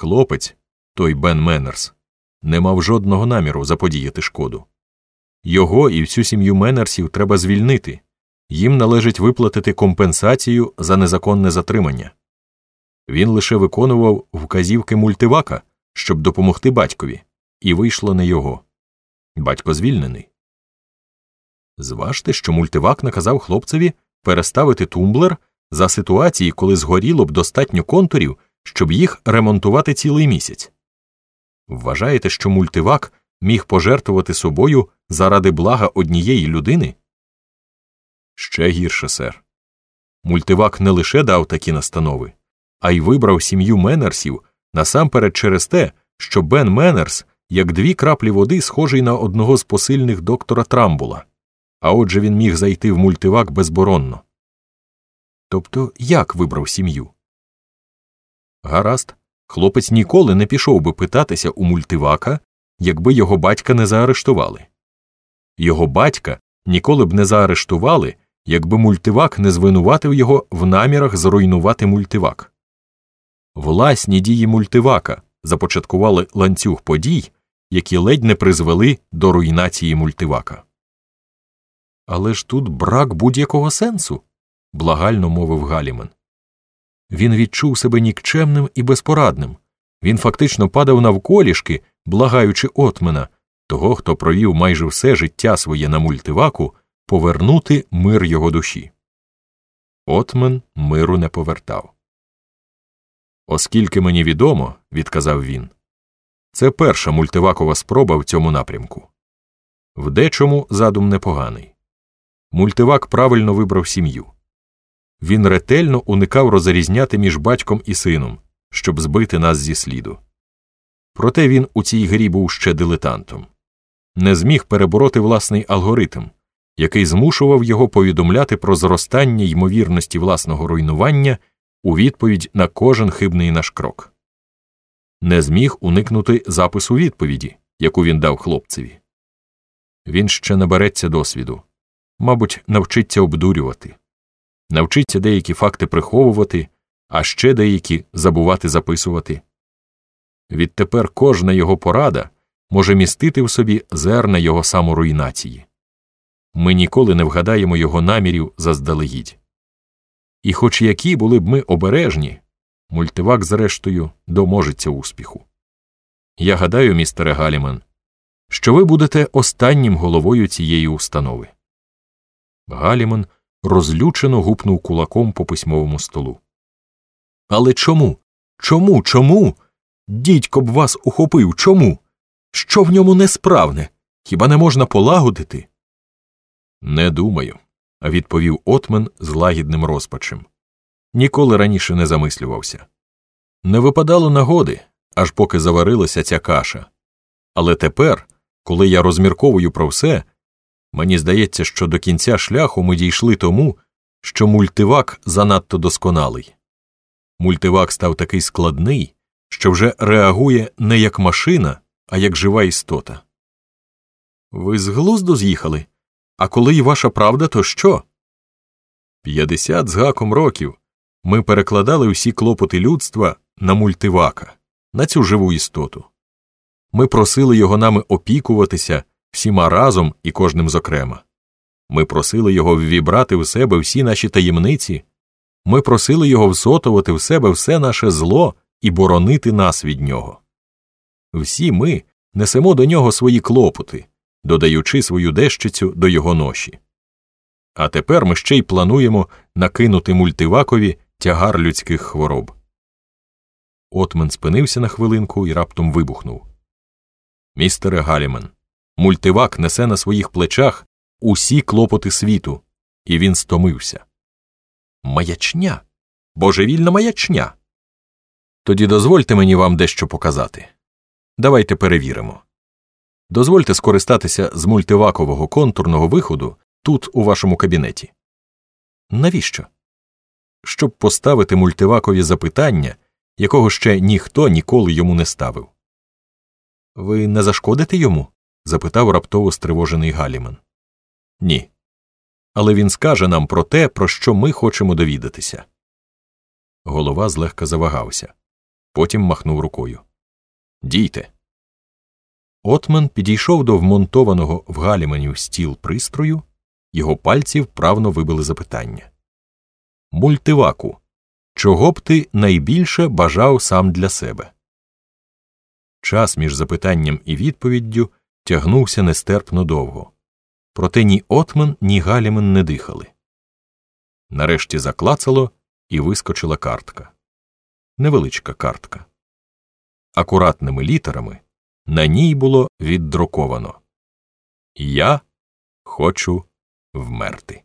Хлопець, той Бен Меннерс, не мав жодного наміру заподіяти шкоду. Його і всю сім'ю Меннерсів треба звільнити, їм належить виплатити компенсацію за незаконне затримання. Він лише виконував вказівки мультивака, щоб допомогти батькові, і вийшло не його. Батько звільнений. Зважте, що мультивак наказав хлопцеві переставити тумблер за ситуації, коли згоріло б достатньо контурів, щоб їх ремонтувати цілий місяць. Вважаєте, що мультивак міг пожертвувати собою заради блага однієї людини? Ще гірше, сер. Мультивак не лише дав такі настанови, а й вибрав сім'ю Менерсів насамперед через те, що Бен Менерс, як дві краплі води, схожий на одного з посильних доктора Трамбула, а отже він міг зайти в мультивак безборонно. Тобто як вибрав сім'ю? Гаразд, хлопець ніколи не пішов би питатися у мультивака, якби його батька не заарештували. Його батька ніколи б не заарештували, якби мультивак не звинуватив його в намірах зруйнувати мультивак. Власні дії мультивака започаткували ланцюг подій, які ледь не призвели до руйнації мультивака. Але ж тут брак будь-якого сенсу, благально мовив Галіман. Він відчув себе нікчемним і безпорадним. Він фактично падав навколішки, благаючи отмена, того, хто провів майже все життя своє на мультиваку, повернути мир його душі. Отмен миру не повертав. Оскільки мені відомо, відказав він, це перша мультивакова спроба в цьому напрямку. В дечому задум непоганий. Мультивак правильно вибрав сім'ю. Він ретельно уникав розрізняти між батьком і сином, щоб збити нас зі сліду. Проте він у цій грі був ще дилетантом, не зміг перебороти власний алгоритм, який змушував його повідомляти про зростання ймовірності власного руйнування у відповідь на кожен хибний наш крок, не зміг уникнути запису відповіді, яку він дав хлопцеві. Він ще набереться досвіду, мабуть, навчиться обдурювати, навчиться деякі факти приховувати, а ще деякі забувати записувати. Відтепер кожна його порада може містити в собі зерна його саморуйнації. Ми ніколи не вгадаємо його намірів заздалегідь. І хоч які були б ми обережні, мультивак, зрештою, доможеться успіху. Я гадаю, містере Галіман, що ви будете останнім головою цієї установи. Галіман розлючено гупнув кулаком по письмовому столу. Але чому? Чому? Чому? Дідько б вас ухопив. Чому? Що в ньому несправне? Хіба не можна полагодити? Не думаю, відповів Отмен з лагідним розпачем. Ніколи раніше не замислювався. Не випадало нагоди, аж поки заварилася ця каша. Але тепер, коли я розмірковую про все, мені здається, що до кінця шляху ми дійшли тому, що мультивак занадто досконалий. Мультивак став такий складний, що вже реагує не як машина, а як жива істота. Ви з глузду з'їхали? А коли й ваша правда, то що? П'ятдесят з гаком років ми перекладали всі клопоти людства на мультивака, на цю живу істоту. Ми просили його нами опікуватися всіма разом і кожним зокрема. Ми просили його ввібрати в себе всі наші таємниці, ми просили його всотувати в себе все наше зло і боронити нас від нього. Всі ми несемо до нього свої клопоти, додаючи свою дещицю до його ноші. А тепер ми ще й плануємо накинути мультивакові тягар людських хвороб. Отмен спинився на хвилинку і раптом вибухнув. Містере Галіман, мультивак несе на своїх плечах усі клопоти світу, і він стомився. Маячня. Божевільна маячня. Тоді дозвольте мені вам дещо показати. Давайте перевіримо. Дозвольте скористатися з мультивакового контурного виходу тут, у вашому кабінеті. Навіщо? Щоб поставити мультивакові запитання, якого ще ніхто ніколи йому не ставив. Ви не зашкодите йому? Запитав раптово стривожений Галіман. Ні. Але він скаже нам про те, про що ми хочемо довідатися. Голова злегка завагався. Потім махнув рукою. Дійте. Отман підійшов до вмонтованого в галіманів стіл пристрою, його пальці вправно вибили запитання. Мультиваку. Чого б ти найбільше бажав сам для себе? Час між запитанням і відповіддю тягнувся нестерпно довго. Проте ні Отман, ні Галімен не дихали. Нарешті заклацало і вискочила картка. Невеличка картка. Акуратними літерами на ній було віддруковано Я хочу вмерти.